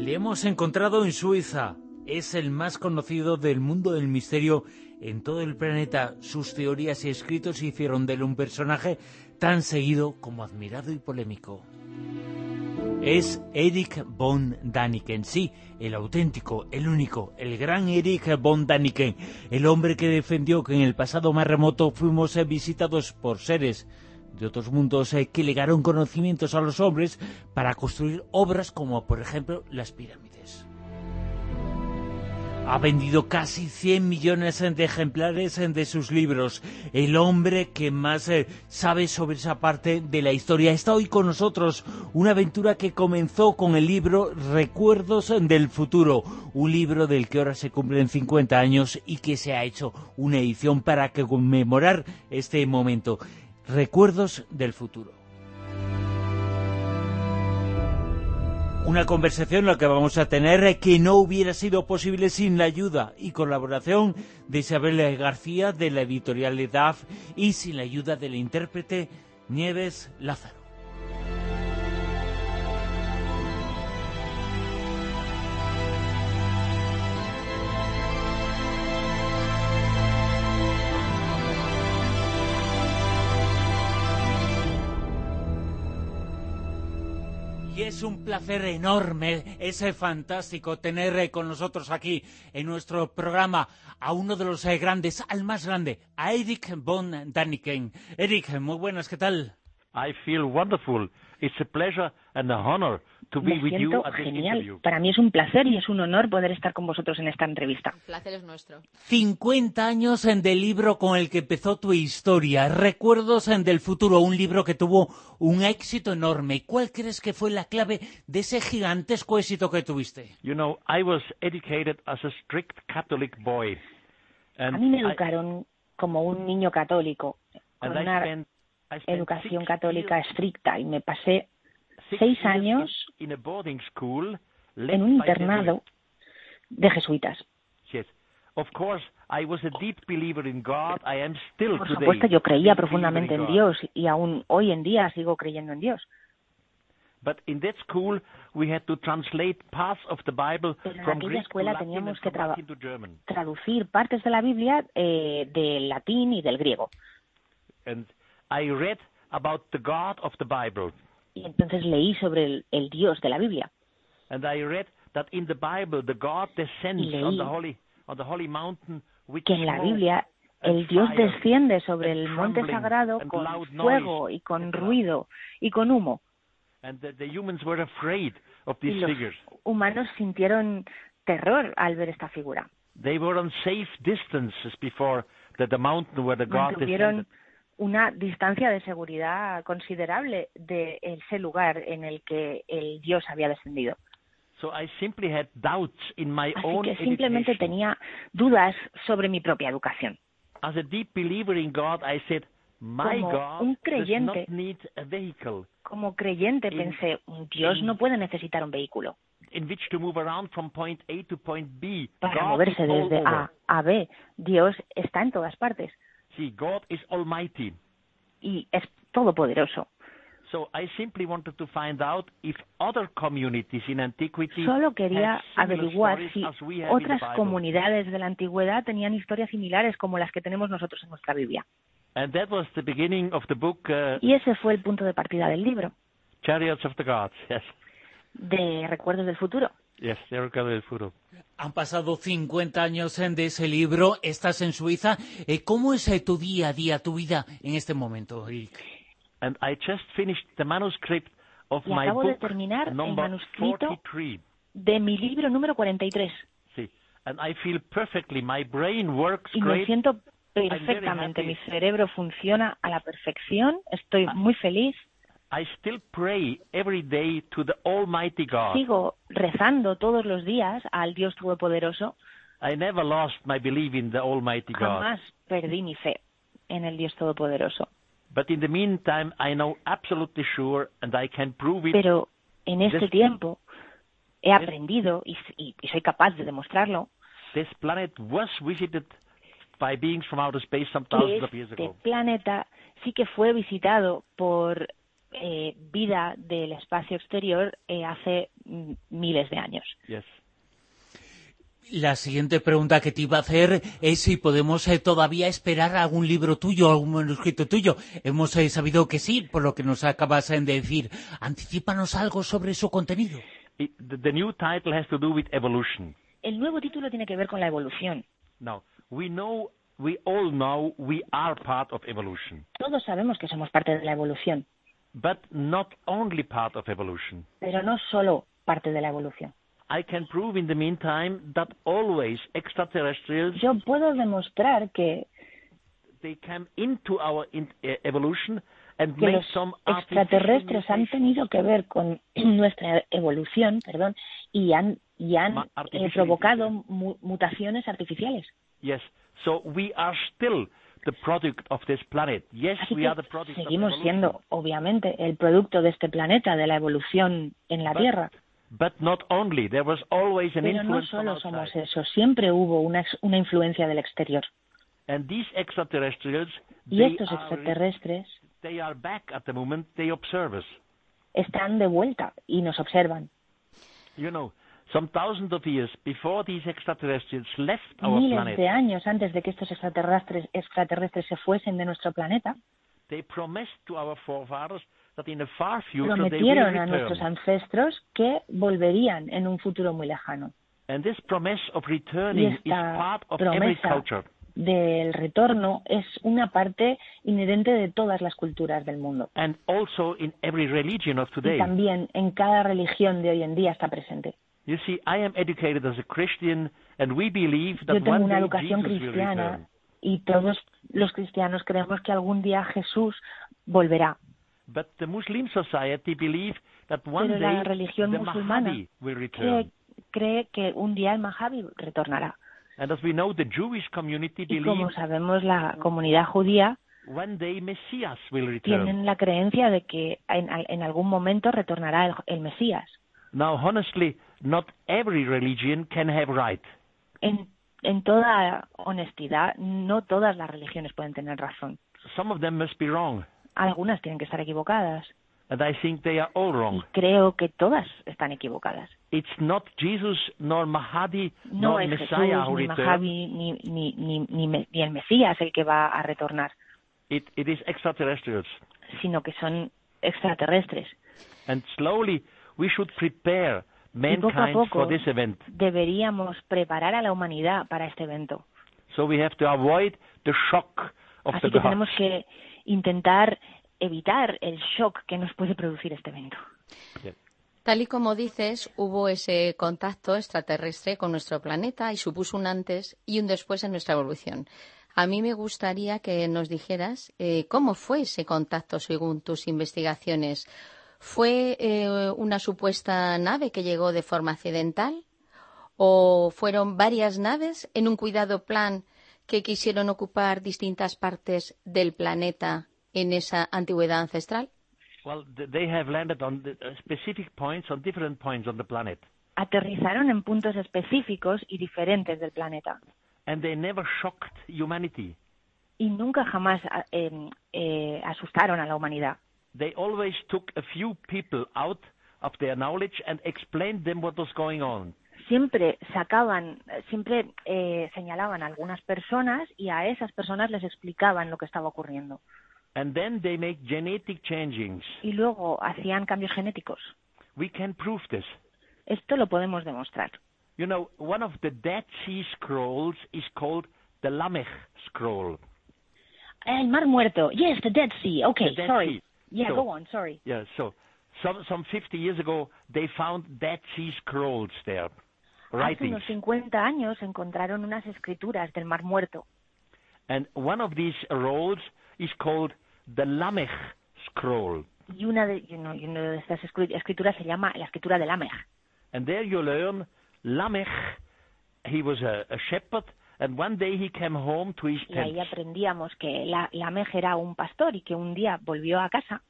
Le hemos encontrado en Suiza. Es el más conocido del mundo del misterio en todo el planeta. Sus teorías y escritos hicieron de él un personaje tan seguido como admirado y polémico. Es Eric von Daniken, sí, el auténtico, el único, el gran Eric von Daniken, el hombre que defendió que en el pasado más remoto fuimos visitados por seres de otros mundos eh, que legaron conocimientos a los hombres para construir obras como, por ejemplo, las pirámides. Ha vendido casi 100 millones de ejemplares de sus libros. El hombre que más eh, sabe sobre esa parte de la historia está hoy con nosotros. Una aventura que comenzó con el libro Recuerdos del Futuro. Un libro del que ahora se cumplen 50 años y que se ha hecho una edición para conmemorar este momento. Recuerdos del futuro. Una conversación la que vamos a tener que no hubiera sido posible sin la ayuda y colaboración de Isabel García de la editorial EDAF y sin la ayuda del intérprete Nieves Lázaro. Es un placer enorme, es fantástico tener eh, con nosotros aquí en nuestro programa a uno de los eh, grandes, al más grande, a Eric von Daniken. Eric, muy buenas, ¿qué tal? I feel wonderful. It's a pleasure and honor me siento genial. Para mí es un placer y es un honor poder estar con vosotros en esta entrevista. El placer es nuestro. 50 años en del libro con el que empezó tu historia, Recuerdos en del futuro, un libro que tuvo un éxito enorme. ¿Cuál crees que fue la clave de ese gigantesco éxito que tuviste? You know, I was educated as a strict Catholic boy. a mí me educaron como un niño católico, con una educación católica estricta y me pasé seis años en un internado de jesuitas. Por supuesto, yo creía profundamente en Dios y aún hoy en día sigo creyendo en Dios. Pero en aquella escuela teníamos que traducir partes de la Biblia eh, del latín y del griego. Y entonces leí sobre el, el Dios de la Biblia. And I read that in the Bible the God descends on the holy on the holy mountain which que en la Biblia el Dios desciende sobre el monte sagrado con fuego y con ruido y con humo. And the, the humans were afraid of these y los figures. humanos sintieron terror al ver esta figura. They were on safe distances before the, the mountain where the God descended una distancia de seguridad considerable de ese lugar en el que el Dios había descendido. Así que simplemente tenía dudas sobre mi propia educación. como un creyente, como creyente pensé, Dios no puede necesitar un vehículo para moverse desde A a B. Dios está en todas partes. Sí, God is almighty. Y es todopoderoso. So I simply wanted to find out if other communities in antiquity Solo quería averiguar si otras comunidades de la antigüedad tenían historias similares como las que tenemos nosotros en nuestra Biblia. And that was the beginning of the book, uh, y ese fue el punto de partida del libro. Chariots of the Gods, yes. De Recuerdos del Futuro. Yes, del. Han pasado 50 años de ese libro, estás en Suiza. Eh, ¿Cómo es eh, tu día a día, tu vida en este momento, Eric? And I just finished the manuscript of y my acabo book, de terminar el manuscrito 43. de mi libro número 43. Sí, and I feel perfectly. My brain works y me siento perfectamente. Mi cerebro funciona a la perfección. Estoy ah. muy feliz. I still pray every day to the Almighty God. Sigo rezando todos los días al Dios Todopoderoso. I never lost my belief in the Almighty God. Jamás perdí mi fe en el Dios Todopoderoso. But in the meantime, I know absolutely sure, and I can prove it. Pero en este tiempo he aprendido y, y, y soy capaz de demostrarlo. This planet was visited by beings from outer space some thousands of years ago. Este planeta sí que fue visitado por eh, vida del espacio exterior eh, hace miles de años. La siguiente pregunta que te iba a hacer es si podemos eh, todavía esperar algún libro tuyo, algún manuscrito tuyo. Hemos sabido que sí, por lo que nos acabas de decir. Anticípanos algo sobre su contenido. The new title has to do with evolution. El nuevo título tiene que ver con la evolución. Now, we know, we all know we are part of evolution. Todos sabemos que somos parte de la evolución. But not only part of evolution. Pero no solo parte de la evolución. I can prove in the meantime that always extraterrestrials Yo puedo demostrar que they come into our in, evolution and que make los some extraterrestres han tenido que ver con nuestra evolución, perdón, y han y han eh, provocado mu mutaciones artificiales. Yes, so we are still the product of this planet. Yes, Así we are the product seguimos of siendo, obviamente, el producto de este planeta, de la evolución en la But- Tierra. But not only. There was always an Pero no influence from solo somos outside. eso, siempre hubo una, influencia del exterior. And these extraterrestrials, Y estos are, extraterrestres they are back at the moment. They observe us. están de vuelta y nos observan. You know, some thousands of years before these extraterrestrials left our Miles planet, de años antes de que estos extraterrestres, extraterrestres se fuesen de nuestro planeta, they promised to our forefathers that in the far future they prometieron a nuestros ancestros que volverían en un futuro muy lejano. And this promise of returning is esta part of every culture. del retorno es una parte inherente de todas las culturas del mundo. And also in every religion of Y today. también en cada religión de hoy en día está presente. You see, I am educated as a Christian, and we believe Yo that tengo one una day educación cristiana return. y todos los cristianos creemos que algún día Jesús volverá. But the Muslim society believe that one Pero la day religión the musulmana will Cree, return. cree que un día el Mahabi retornará. And as we know, the Jewish community Y como believes sabemos, la comunidad judía one day Messiah will return. tienen la creencia de que en, en algún momento retornará el, el Mesías. Now, honestly, not every religion can have right. En, en toda honestidad, no todas las religiones pueden tener razón. Some of them must be wrong, Algunas tienen que estar equivocadas. and I think they are all Y wrong. creo que todas están equivocadas. It's not Jesus nor Mahdi No nor es Messiah Jesús, ni. Mahabi, ni, ni, ni, ni, ni el Mesías el que va a retornar, It, it is extraterrestrials. sino que son extraterrestres. And slowly we should prepare Y mankind poco for this event. deberíamos preparar a la humanidad para este evento. So we have to avoid the shock of Así the que tenemos que intentar evitar el shock que nos puede producir este evento. Tal y como dices, hubo ese contacto extraterrestre con nuestro planeta y supuso un antes y un después en nuestra evolución. A mí me gustaría que nos dijeras eh, cómo fue ese contacto según tus investigaciones. ¿Fue eh, una supuesta nave que llegó de forma accidental? ¿O fueron varias naves en un cuidado plan que quisieron ocupar distintas partes del planeta en esa antigüedad ancestral? Well, th- they have landed on the, uh, specific points, on different points on the planet. Aterrizaron en puntos específicos y diferentes del planeta And they never shocked humanity. y nunca jamás eh, eh, asustaron a la humanidad. They always took a few people out of their knowledge and explained them what was going on. Siempre sacaban, siempre eh, señalaban a algunas personas y a esas personas les explicaban lo que estaba ocurriendo. And then they make genetic changings. Y luego hacían cambios genéticos. We can prove this. Esto lo podemos demostrar. You know, one of the Dead Sea Scrolls is called the Lamech Scroll. El Mar Muerto. Yes, the Dead Sea. Okay, The Dead sorry. Sea. Yeah, So- go on. Sorry. Yeah, so some some 50 years ago they found Dead Sea Scrolls there, Hace unos 50 años encontraron unas escrituras del Mar Muerto. And one of these rolls is called the Lamech Scroll. Y una de, una estas escri- escrituras se llama la escritura de Lamech. And there you learn Lamech, he was a, a shepherd, and one day he came home to his Y ahí aprendíamos que la, Lamech era un pastor y que un día volvió a casa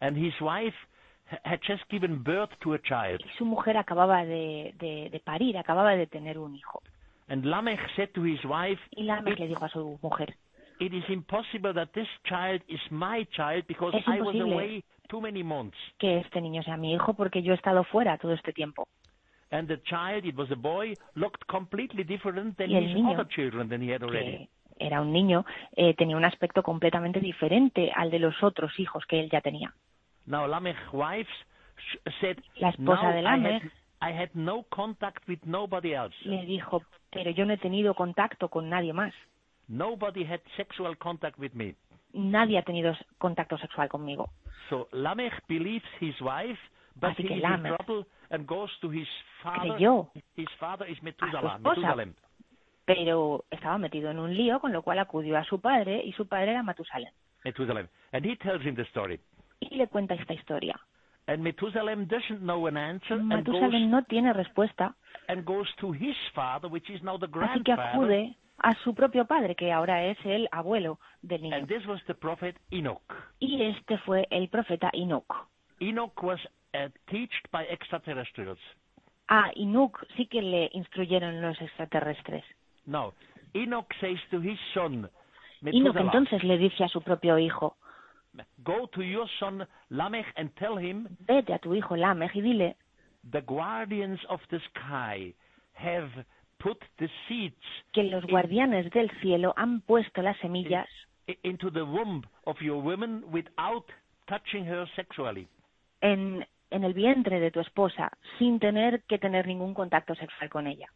And his wife ha- had just given birth to a child. y su mujer acababa de, de, de parir, acababa de tener un hijo. And Lamech said to his wife, Y Lamech le dijo a su mujer, it is impossible that this child is my child because I was away too many months. que este niño sea mi hijo porque yo he estado fuera todo este tiempo. And the child, it was a boy, looked completely different than his niño, other children than he had already. Era un niño, eh, tenía un aspecto completamente diferente al de los otros hijos que él ya tenía. Now Lamech's wife said, La esposa de Lamech I had, I had no contact with nobody else. le dijo, pero yo no he tenido contacto con nadie más. Nobody had sexual contact with me. Nadie ha tenido contacto sexual conmigo. So Lamech believes his wife, father. creyó His father is a su esposa, pero estaba metido en un lío, con lo cual acudió a su padre y su padre era Matusalem. Methuselah. And he tells him the story. Y le cuenta esta historia. And Methuselah doesn't know an answer and goes, Matusalem no tiene respuesta, and goes to his father, which is now the así que grandfather. acude a su propio padre, que ahora es el abuelo del niño. And this was the prophet Enoch. Y este fue el profeta Enoch. Enoch was uh, taught by extraterrestrials. Ah, Enoch sí que le instruyeron los extraterrestres. No, Enoch says to his son, Enoch entonces le dice a su propio hijo, go to your son Lamech and tell him vete a tu hijo Lamech y dile, the guardians of the sky have put the seeds que los guardianes del cielo han puesto las semillas into the womb of your woman without touching her sexually. en, en el vientre de tu esposa sin tener que tener ningún contacto sexual con ella.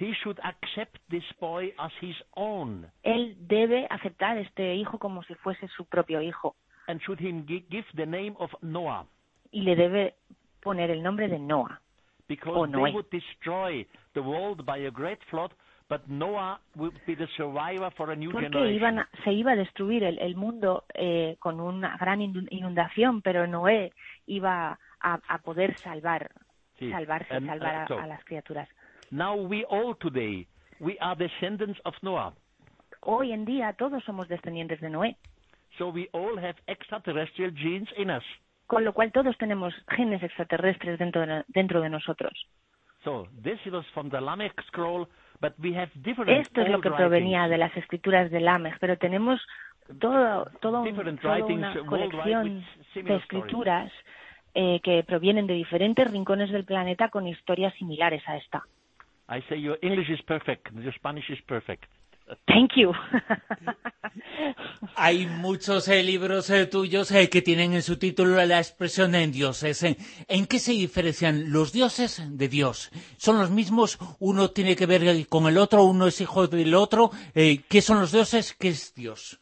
He should accept this boy as his own Él debe aceptar este hijo como si fuese su propio hijo and should gi- give the name of Noah y le debe poner el nombre de Noah, because they Noé. would destroy the world by a great flood, but Noah would be the survivor for a new porque generation. iban a- se iba a destruir el, el mundo eh, con una gran inun- inundación, pero Noé iba a, a poder salvar, Sí. salvarse, uh, salvar a- so- a las criaturas. Now we all today, we are descendants of Noah. Hoy en día todos somos descendientes de Noé, So we all have extraterrestrial genes in us. con lo cual todos tenemos genes extraterrestres dentro de, dentro de nosotros. So this was from the Lamech scroll, but we have different Esto es lo que provenía writings. de las escrituras de Lamech, pero tenemos todo, todo un- toda una colección de escrituras eh, que provienen de diferentes rincones del planeta con historias similares a esta. I say your English is perfect, your Spanish is perfect. Thank you. Hay muchos eh, libros eh, tuyos eh, que tienen en su título la expresión en dioses. ¿En qué se diferencian los dioses de Dios? ¿Son los mismos? ¿Uno tiene que ver eh, con el otro? ¿Uno es hijo del otro? Eh, ¿Qué son los dioses? ¿Qué es Dios?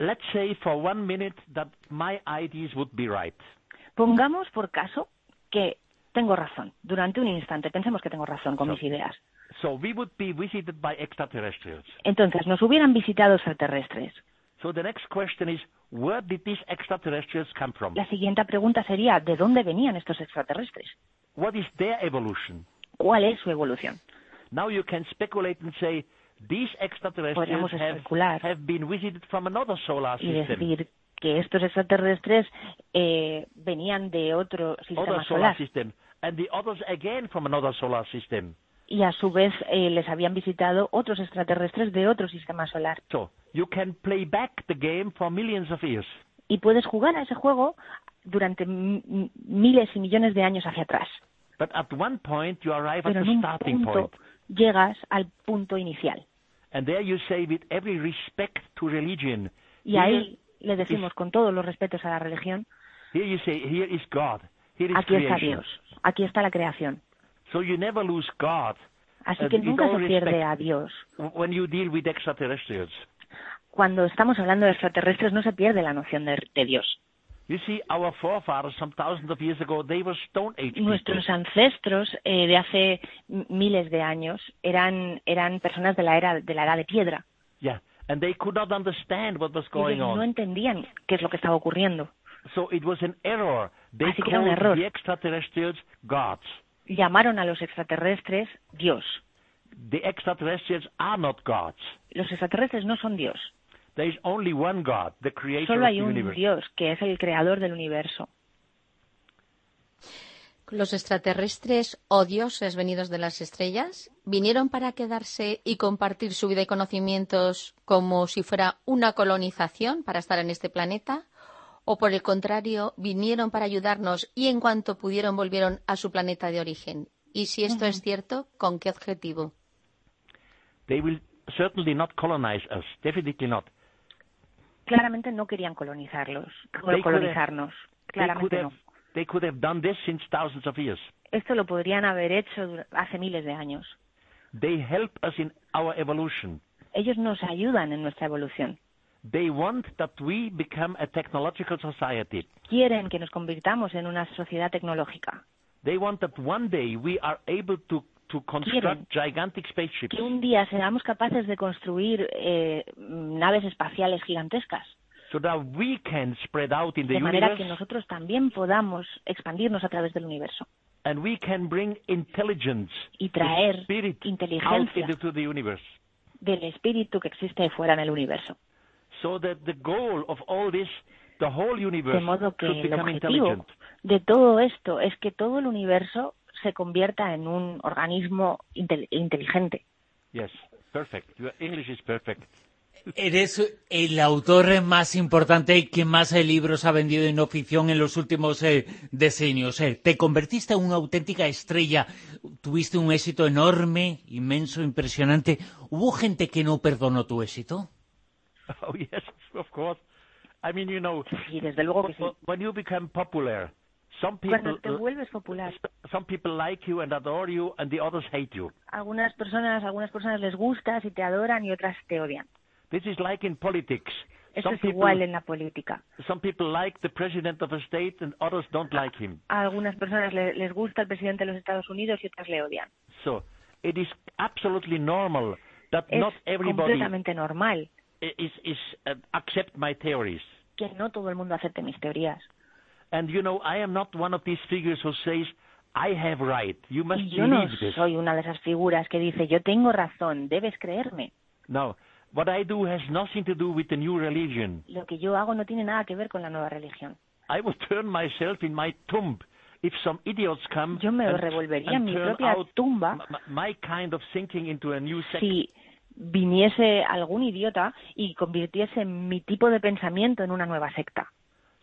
Let's say for one minute that my ideas would be right. Pongamos por caso que tengo razón. Durante un instante pensemos que tengo razón con So- mis ideas. So we would be visited by extraterrestrials. Entonces, nos hubieran visitado extraterrestres. So the next question is, where did these extraterrestrials come from? La siguiente pregunta sería, ¿de dónde venían estos extraterrestres? What is their evolution? ¿Cuál es su evolución? Now you can speculate and say, these extraterrestrials Podríamos have, especular. have been visited from another solar y system. decir que estos extraterrestres eh, venían de otro sistema solar solar system. And the others again from another solar system. y a su vez eh, les habían visitado otros extraterrestres de otro sistema solar. So you can play back the game for millions of years. Y puedes jugar a ese juego durante miles y millones de años hacia atrás. But at one point you arrive at Pero the en un starting punto point. llegas al punto inicial. And there you say, with every respect to religion, Y ahí le decimos con todos los respetos a la religión, here you say, here is God. Here is aquí está creation. Dios, aquí está la creación. So you never lose God Así Uh, que with nunca se pierde a Dios. when you deal with extraterrestrials. Cuando estamos hablando de extraterrestres no se pierde la noción de, de Dios. You see, our forefathers, some thousands of years ago, they were Stone Age people. Nuestros ancestros eh, de hace miles de años eran, eran personas de la era de la edad de piedra. Yeah, and they could not understand what was Y going ellos no on. entendían qué es lo que estaba ocurriendo. So it was an error. They Así que era un called error. the extraterrestrials gods. Llamaron a los extraterrestres Dios. The extraterrestrials are not gods. Los extraterrestres no son Dios. There is only one God, the creator Solo of hay the un universe. Dios que es el creador del universo. Los extraterrestres o dioses venidos de las estrellas vinieron para quedarse y compartir su vida y conocimientos como si fuera una colonización para estar en este planeta o por el contrario vinieron para ayudarnos y en cuanto pudieron volvieron a su planeta de origen. Y si esto es cierto, ¿con qué objetivo? They will certainly not colonize us, definitely not. Claramente no querían colonizarlos, colonizarnos. Claramente no. They could have done this since thousands of years. Esto lo podrían haber hecho hace miles de años. They help us in our evolution. Ellos nos ayudan en nuestra evolución. They want that we become a technological society. Quieren que nos convirtamos en una sociedad tecnológica. They want that one day we are able to to construct gigantic spaceships. Que un día seamos capaces de construir eh, naves espaciales gigantescas. So that we can spread out in the de manera universe, que nosotros también podamos expandirnos a través del universo. And we can bring intelligence, y traer spirit inteligencia out into the universe. del espíritu que existe fuera en el universo. So that the goal of all this, the whole universe de modo que el objetivo de todo esto es que todo el universo se convierta en un organismo intel inteligente. Yes, perfect. Your English is perfect. Eres el autor más importante que más libros ha vendido en no ficción en los últimos eh, decenios. Eh. Te convertiste en una auténtica estrella. Tuviste un éxito enorme, inmenso, impresionante. ¿Hubo gente que no perdonó tu éxito? Oh, yes, of course. I mean, you know, Sí, desde luego que sí. when you become popular, some Cuando people, te vuelves popular, some people like you and adore you, and the others hate you. algunas personas, algunas personas les gustas y te adoran y otras te odian. This is like in politics. Eso Some es people, igual en la política. some people like the president of a state, and others don't like him. A algunas personas le- les gusta el presidente de los Estados Unidos y otras le odian. So it is absolutely normal that Es not everybody completamente normal is is uh, accept my theories. que no todo el mundo acepte mis teorías. And you know, I am not one of these figures who says I have right. You must Y yo no believe this. soy una de esas figuras que dice, yo tengo razón, debes creerme. No, what I do has nothing to do with the new religion. Lo que yo hago no tiene nada que ver con la nueva religión. I would turn myself in my tomb if some idiots come Yo me and, revolvería en mi propia tumba my kind of thinking into a new sect. si viniese algún idiota y convirtiese mi tipo de pensamiento en una nueva secta.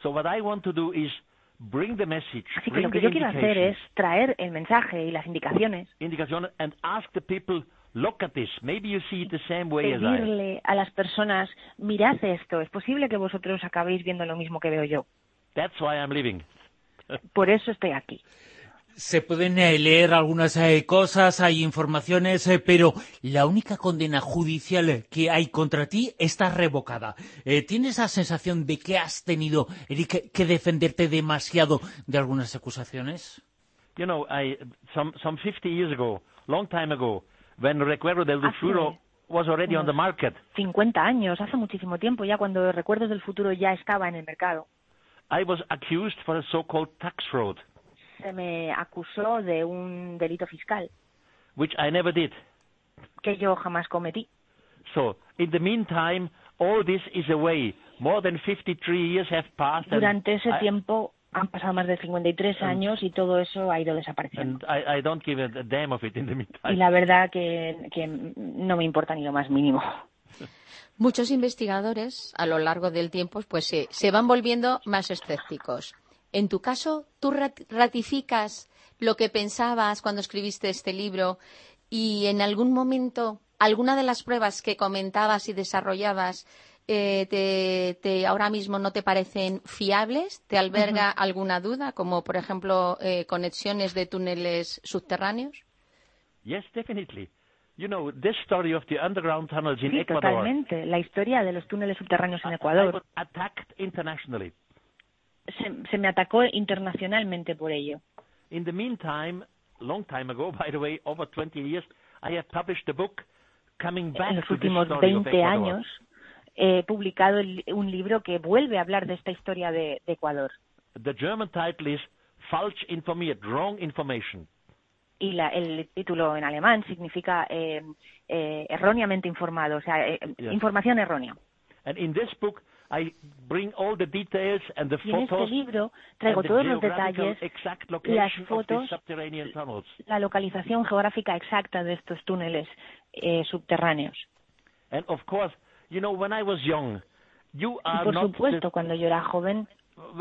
So what I want to do is bring the message, Así que bring lo que yo quiero hacer es traer el mensaje y las indicaciones, indication, and ask the people, look at this. Maybe you see it the same way as I. a las personas, mirad esto, es posible que vosotros acabéis viendo lo mismo que veo yo. That's why I'm living. Por eso estoy aquí. Se pueden eh, leer algunas eh, cosas, hay informaciones, eh, pero la única condena judicial que hay contra ti está revocada. ¿Tienes la sensación de que has tenido, Eric, que defenderte demasiado de algunas acusaciones? You know, I some some 50 years ago, long time ago, when Recuerdo del Futuro was already on the market, 50 años, hace muchísimo tiempo ya cuando Recuerdos del Futuro ya estaba en el mercado. I was accused for a so-called tax fraud, Se me acusó de un delito fiscal which I never did. que yo jamás cometí. So, in the meantime, all this is away. More than 53 years have passed, Durante ese I- tiempo han pasado más de 53 años y todo eso ha ido desapareciendo. and I, I don't give a, a damn of it in the Y la verdad que, que no me importa ni lo más mínimo. Muchos investigadores, a lo largo del tiempo, pues se, se van volviendo más escépticos. En tu caso, ¿tú rat- ratificas lo que pensabas cuando escribiste este libro y en algún momento alguna de las pruebas que comentabas y desarrollabas eh, te, te- ahora mismo no te parecen fiables? ¿Te alberga alguna duda, como por ejemplo eh, conexiones de túneles subterráneos? Yes, definitely. You know, this story of the underground tunnels in Sí, Ecuador, totalmente. La historia de los túneles subterráneos en Ecuador was attacked internationally. se, se me atacó internacionalmente por ello. In the meantime, long time ago, by the way, over 20 years, I have published a book coming back En los to this últimos story of 20 Ecuador. años he publicado el- un libro que vuelve a hablar de esta historia de, de Ecuador. The German title is Falsch informiert, wrong information. Y la- el título en alemán significa eh, eh, erróneamente informado, o sea, eh, Yes. información errónea. And in this book, I bring all the details and the y en photos este libro traigo todos los detalles, las fotos, la localización geográfica exacta de estos túneles eh, subterráneos. And of course, you know, when I was young, you are por not supuesto, the, cuando yo era joven,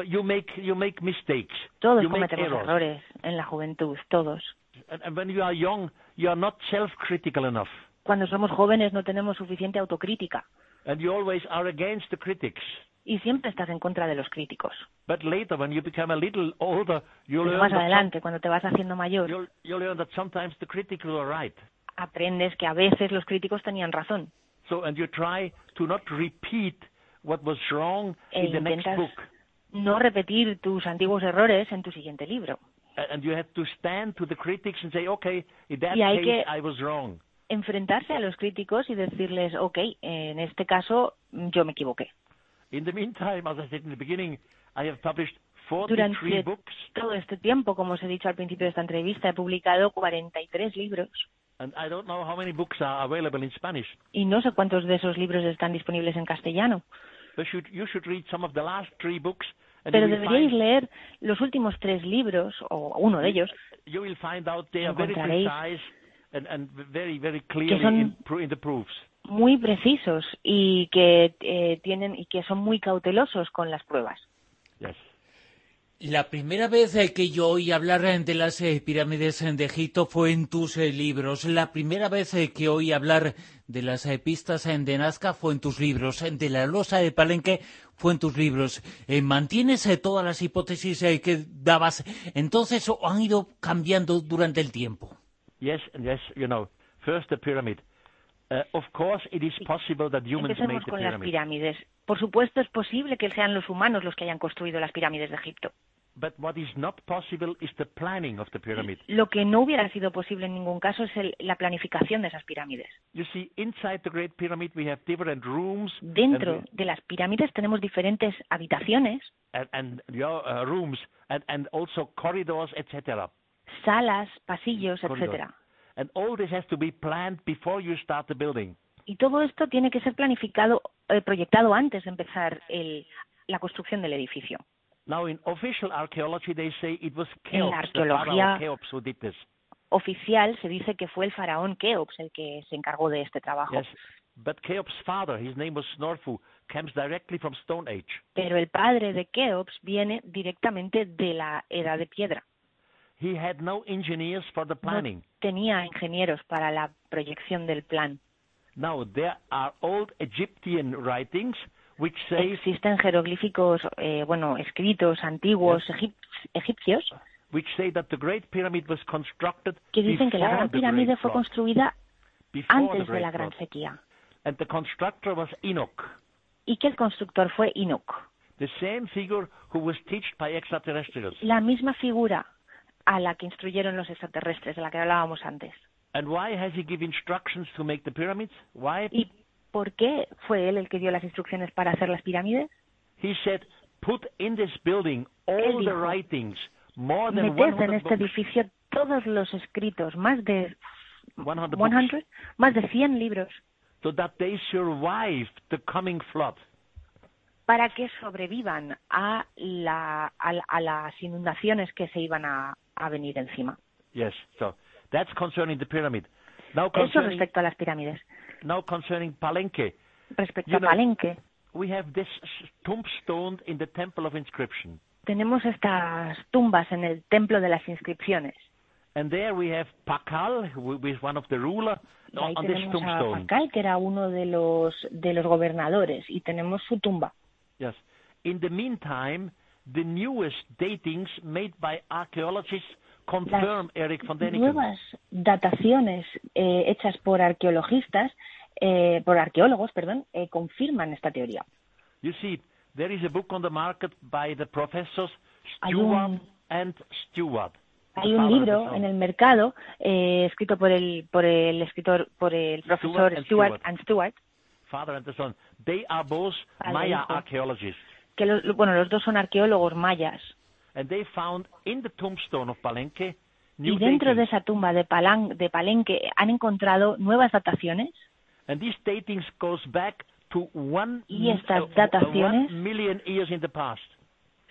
you make you make mistakes. todos you cometemos errors. errores en la juventud, todos. And, when you are young, you are not self-critical enough, Cuando somos jóvenes no tenemos suficiente autocrítica and you always are against the critics. y siempre estás en contra de los críticos. But later, when you become a little older, you Pero learn más some- adelante, cuando te vas haciendo mayor, you'll, learn that sometimes the critics were right. aprendes que a veces los críticos tenían razón So, and you try to not repeat what was wrong e in the next book. no repetir tus antiguos errores en tu siguiente libro. And you have to stand to the critics and say, okay, in that case, que- I was wrong. Enfrentarse a los críticos y decirles, ok, en este caso yo me equivoqué. In the meantime, as I said in the beginning, I have published 43 Durante books, todo este tiempo, como os he dicho al principio de esta entrevista, he publicado 43 libros and I don't know how many books are available in Spanish. y no sé cuántos de esos libros están disponibles en castellano. You should, you should read some of the last three books, and Pero you, will deberíais leer los últimos tres libros, o uno de ellos, Encontraréis precise and, and very, very clearly son- muy precisos y que eh, tienen y que son muy cautelosos con las pruebas. Yes. La primera vez eh, que yo oí hablar eh, de las eh, pirámides de Egipto fue en tus libros. La primera vez que oí hablar de las pistas de Nazca fue en tus libros. De la losa de Palenque fue en tus libros. ¿Mantienes todas las hipótesis que dabas entonces o han ido cambiando durante el tiempo? Yes, yes, you know, first the pyramid. Uh, of course, it is possible that humans made Empecemos the con las pirámides. Por supuesto, es posible que sean los humanos los que hayan construido las pirámides de Egipto. But what is not possible is the planning of the pyramid. Lo que no hubiera sido posible en ningún caso es el- la planificación de esas pirámides. You see, inside the Great Pyramid, we have different rooms Dentro and, de las pirámides tenemos diferentes habitaciones, and, and your uh, rooms and, and also corridors, etc. salas, pasillos, etcétera. And all this has to be planned before you start the building. Y todo esto tiene que ser planificado, eh, proyectado antes de empezar el- la construcción del edificio. Now, in official archaeology, they say it was En la arqueología- Cheops, who did this. Oficial se dice que fue el faraón Keops el que se encargó de este trabajo. Yes, but Cheops' father, his name was Snorfu, comes directly from Stone Age. Pero el padre de Keops viene directamente de la edad de piedra. He had no engineers for the planning. No tenía ingenieros para la proyección del plan. Now, there are old Egyptian writings which say Existen jeroglíficos, eh, bueno, escritos antiguos egip- egipcios which say that the Great Pyramid was constructed que dicen que la Gran Pirámide Great fue construida antes de la Gran. Sequía And the constructor was Enoch, y que el constructor fue Enoch. the same figure who was by extraterrestrials. La misma figura a la que instruyeron los extraterrestres, de la que hablábamos antes. And why has he given instructions to make the pyramids? Why? ¿Y por qué fue él el que dio las instrucciones para hacer las pirámides? He said, put in this building all Él the dijo, writings, more than Meted en 100 este edificio todos los escritos, más de 100 books, 100, más de 100 libros, so that they survive the coming flood. para que sobrevivan a, la, a, la- a las inundaciones que se iban a, a venir encima. Yes, so that's concerning the pyramid. Now Eso concerning, respecto a las pirámides. now concerning Palenque, Respecto You a know- Palenque, we have this tombstone in the Temple of Inscription. tenemos estas tumbas en el templo de las inscripciones. And there we have Pakal, who is one of the ruler, ahí on this tenemos a tombstone. Que era uno de los, de los gobernadores, y tenemos su tumba. Yes. In the meantime, the newest datings made by archaeologists Däniken. nuevas dataciones eh, hechas por arqueologistas, eh, por arqueólogos, perdón, eh, confirman esta teoría. You see, there is a book on the market by the professors Hay Stewart un- and Stewart. Hay un libro en el mercado escrito por el por el escritor por el profesor Stewart and Stewart Father and the son. They are both Maya archaeologists. que los, bueno los dos son arqueólogos mayas And they found in the tombstone of Palenque new y dentro de esa tumba de, Palan, de Palenque han encontrado nuevas dataciones And these datings goes back y estas dataciones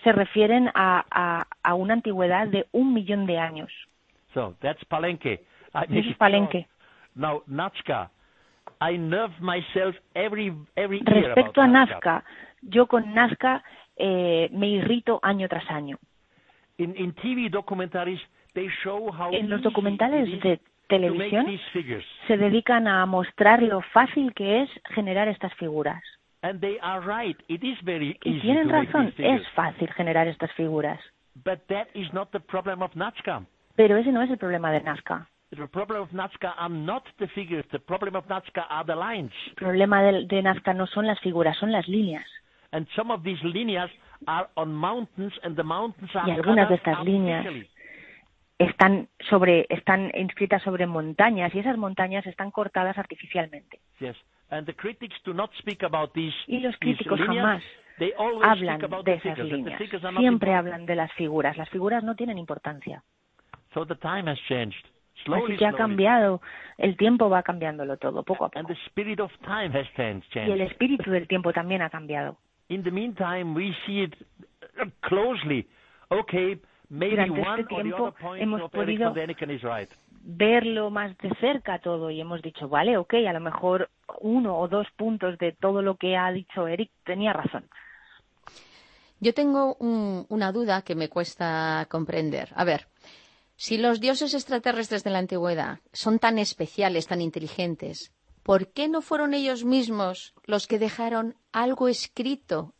se refieren a, a, una antigüedad de un millón de años. So, that's Palenque. Eso es Palenque. Now, Nazca. I nerve myself every, every year Respecto a Nazca, yo con Nazca eh, me irrito año tras año. En los documentales de televisión se dedican a mostrar lo fácil que es generar estas figuras. y tienen razón, es fácil generar estas figuras. Pero ese no es el problema de Nazca. El problema de, de Nazca no son las figuras, son las líneas. Y algunas de estas líneas están sobre están inscritas sobre montañas y esas montañas están cortadas artificialmente. y los críticos jamás hablan de esas líneas. Siempre hablan de las figuras. Las figuras no tienen importancia. Así que ha cambiado. El tiempo va cambiándolo todo, poco a poco. Y el espíritu del tiempo también ha cambiado. In the meantime, we see it closely. Okay, durante este tiempo hemos podido verlo más de cerca todo y hemos dicho, vale, ok, a lo mejor uno o dos puntos de todo lo que ha dicho Eric tenía razón. Yo tengo una duda que me cuesta comprender. A ver, si los dioses extraterrestres de la antigüedad son tan especiales, tan inteligentes, ¿por qué no fueron ellos mismos los que dejaron algo escrito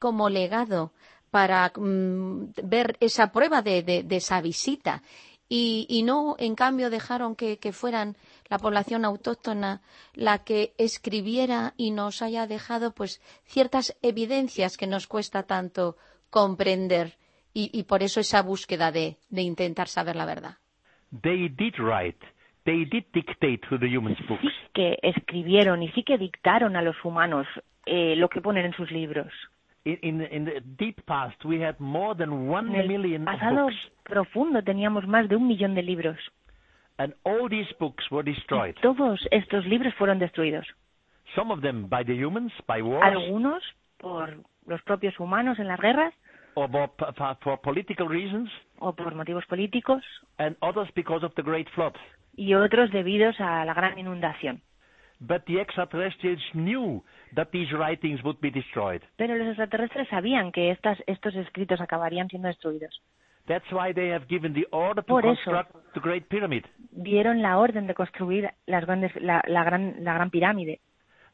como legado para mm, ver esa prueba de, esa visita. Y, no, en cambio, dejaron que, fueran la población autóctona la que escribiera y nos haya dejado pues ciertas evidencias que nos cuesta tanto comprender y, por eso esa búsqueda de, intentar saber la verdad. They did dictate to the human books. Sí que escribieron y sí que dictaron a los humanos eh, lo que ponen en sus libros in, in the deep past we had more than one en el million pasado books. profundo teníamos más de un millón de libros. And all these books were destroyed. Y todos estos libros fueron destruidos. Some of them by the humans, by wars. Algunos por los propios humanos en las guerras. Or for, for political reasons. O por motivos políticos. And others because of the great flood. Y otros debidos a la gran inundación. But the extraterrestrials knew that these writings would be destroyed. Pero los extraterrestres sabían que estas, estos escritos acabarían siendo destruidos. That's why they have given the order to Por construct eso, the Great Pyramid. dieron la orden de construir las grandes, la, la, gran, la gran pirámide.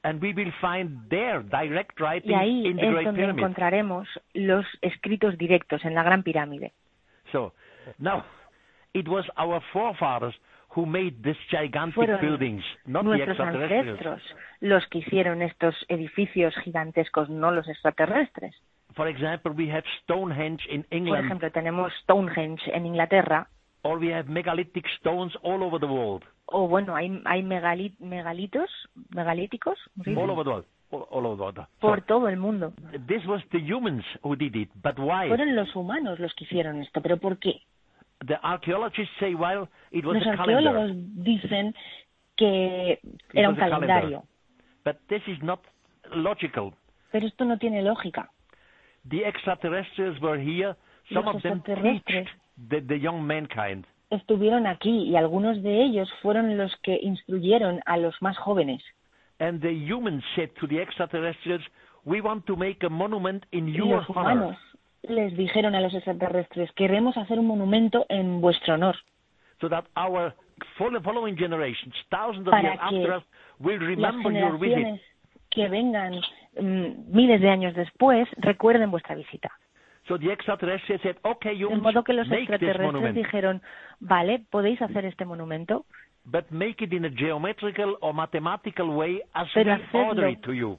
And we will find their direct writings y ahí in the es Great donde Pyramid. encontraremos los escritos directos en la gran pirámide. So, now, it was our forefathers who made these gigantic Fueron buildings, not nuestros the ancestros los que hicieron estos edificios gigantescos, no los extraterrestres. For example, we have Stonehenge in England. Por ejemplo, tenemos Stonehenge en Inglaterra. Or we have megalithic stones all over the world. O bueno, hay, hay megalit, megalitos, megalíticos. All over the world. All, over the world. Por so, todo el mundo. This was the humans who did it, but why? Fueron los humanos los que hicieron esto, pero ¿por qué? The archaeologists say, well, it was Los a arqueólogos dicen que era un calendario. But this is not logical. Pero esto no tiene lógica. The extraterrestrials were here. Some Los of them teached the, the young mankind. Estuvieron aquí y algunos de ellos fueron los que instruyeron a los más jóvenes. And the humans said to the extraterrestrials, we want to make a monument in your honor les dijeron a los extraterrestres, queremos hacer un monumento en vuestro honor. So that our following generations, thousands of years after us, will remember your visit. que vengan mm, miles de años después recuerden vuestra visita. So the extraterrestrials said, okay, you de modo que los extraterrestres dijeron, vale, podéis hacer este monumento, but make it in a geometrical or mathematical way as we order it to you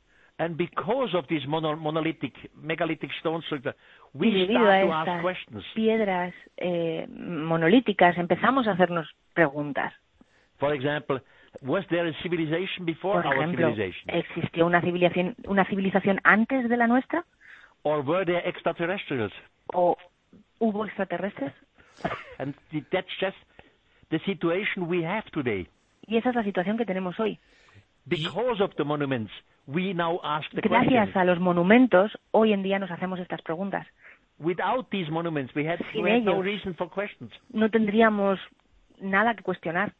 And because of these mono, monolithic, megalithic stone structure, we y debido start a to ask questions. piedras eh, monolíticas empezamos a hacernos preguntas. For example, was there a civilization before Por ejemplo, our civilization? ¿existió una civilización, una civilización antes de la nuestra? Or were there extraterrestrials? ¿O hubo extraterrestres? And that's just the situation we have today. Y esa es la situación que tenemos hoy. Because of the monuments, we now ask the Gracias questions. a los monumentos, hoy en día nos hacemos estas preguntas. Without these monuments, we had, Sin we had no ellos, reason for questions. No tendríamos nada que cuestionar.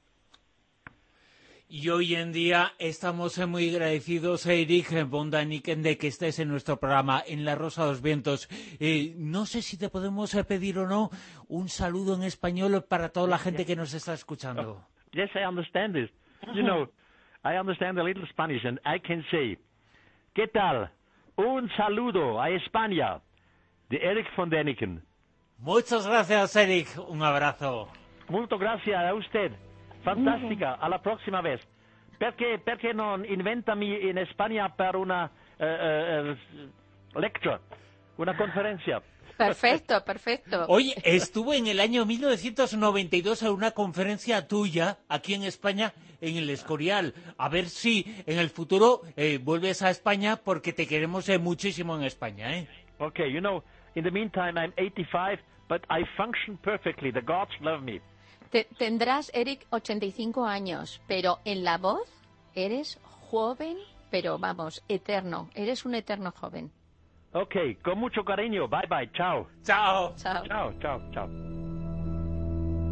Y hoy en día estamos muy agradecidos, Eric Bondanik, de que estés en nuestro programa en La Rosa de los Vientos. Eh, no sé si te podemos pedir o no un saludo en español para toda la gente que nos está escuchando. Yes, I understand it. You know, I understand a little Spanish and I can say, ¿qué tal? Un saludo a España de Eric von Däniken. Muchas gracias, Eric. Un abrazo. Muchas gracias a usted. Fantastica, alla prossima vez. Perché, perché non inventami in Spagna per una uh, uh, lecture, una conferencia? Perfecto, perfecto. Oye, estuve en el año 1992 en una conferencia tuya aquí en España, en el Escorial. A ver si en el futuro eh, vuelves a España porque te queremos eh, muchísimo en España, ¿eh? Okay, you know, in the meantime I'm 85, but I function perfectly. The gods love me. Te, tendrás, Eric, 85 años, pero en la voz eres joven, pero vamos, eterno. Eres un eterno joven. Ok, con mucho cariño. Bye bye. Chao. Chao. Chao. Chao, chao, chao.